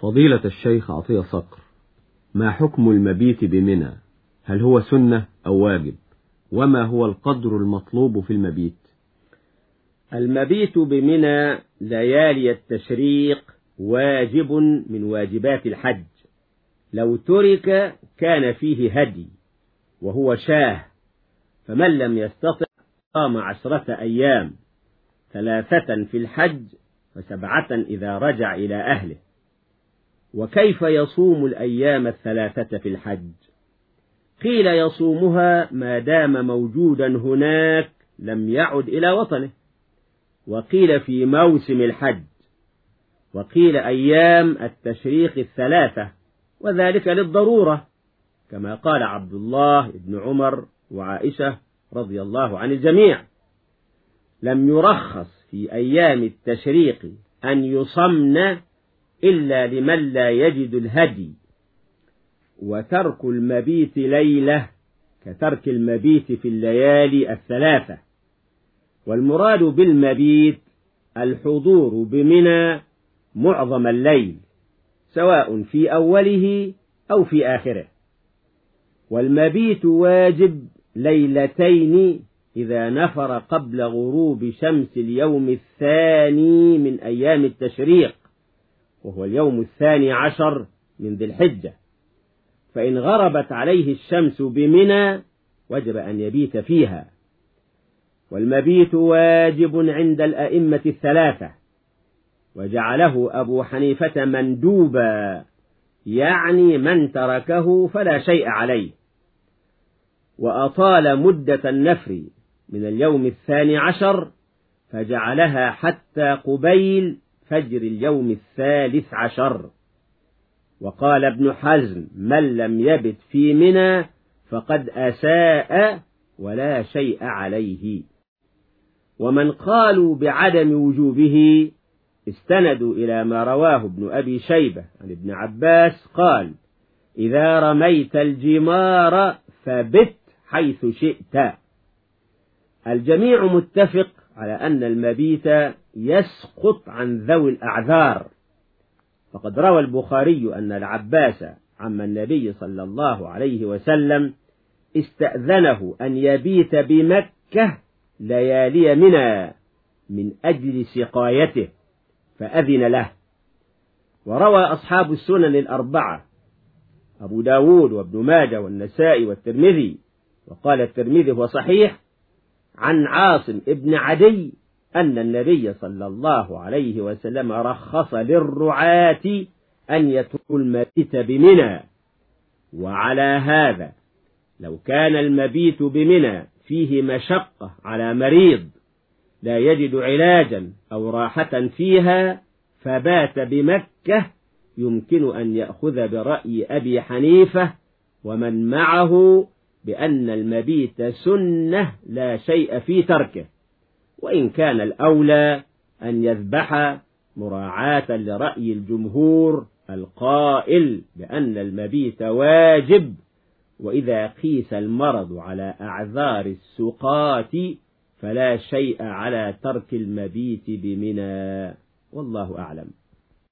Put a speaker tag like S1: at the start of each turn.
S1: فضيلة الشيخ عطية صقر ما حكم المبيت بمنى؟ هل هو سنة أو واجب؟ وما هو القدر المطلوب في المبيت؟
S2: المبيت بمنى ليالي التشريق واجب من واجبات الحج. لو ترك كان فيه هدي وهو شاه فمن لم يستطع قام عشرة أيام ثلاثة في الحج وسبعة إذا رجع إلى أهله. وكيف يصوم الأيام الثلاثة في الحج؟ قيل يصومها ما دام موجودا هناك لم يعد إلى وطنه. وقيل في موسم الحج. وقيل أيام التشريق الثلاثة وذلك للضرورة كما قال عبد الله بن عمر وعائشة رضي الله عن الجميع. لم يرخص في أيام التشريق أن يصمن إلا لمن لا يجد الهدي وترك المبيت ليلة كترك المبيت في الليالي الثلاثة. والمراد بالمبيت الحضور بمنى معظم الليل سواء في أوله أو في آخره. والمبيت واجب ليلتين إذا نفر قبل غروب شمس اليوم الثاني من أيام التشريق. وهو اليوم الثاني عشر من ذي الحجة. فإن غربت عليه الشمس بمنى وجب أن يبيت فيها. والمبيت واجب عند الأئمة الثلاثة. وجعله أبو حنيفة مندوبا يعني من تركه فلا شيء عليه. وأطال مدة النفر من اليوم الثاني عشر فجعلها حتى قبيل فجر اليوم الثالث عشر. وقال ابن حزم من لم يبت في منى فقد أساء ولا شيء عليه. ومن قالوا بعدم وجوبه استندوا إلى ما رواه ابن أبي شيبة عن ابن عباس قال إذا رميت الجمار فبت حيث شئت. الجميع متفق على أن المبيت يسقط عن ذوي الأعذار. فقد روى البخاري أن العباس عم النبي صلى الله عليه وسلم استأذنه أن يبيت بمكة ليالي منى من أجل سقايته فأذن له. وروى أصحاب السنن الأربعة أبو داود وابن ماجه والنسائي والترمذي وقال الترمذي هو صحيح عن عاصم ابن عدي أن النبي صلى الله عليه وسلم رخص للرعاة أن يتركوا المبيت بمنى. وعلى هذا لو كان المبيت بمنى فيه مشقة على مريض لا يجد علاجا أو راحة فيها فبات بمكة يمكن أن يأخذ برأي أبي حنيفة ومن معه بأن المبيت سنة لا شيء في تركه. وإن كان الأولى أن يذبح مراعاة لرأي الجمهور القائل بأن المبيت واجب وإذا قيس المرض على أعذار السقاة فلا شيء على ترك المبيت بمنى. والله أعلم.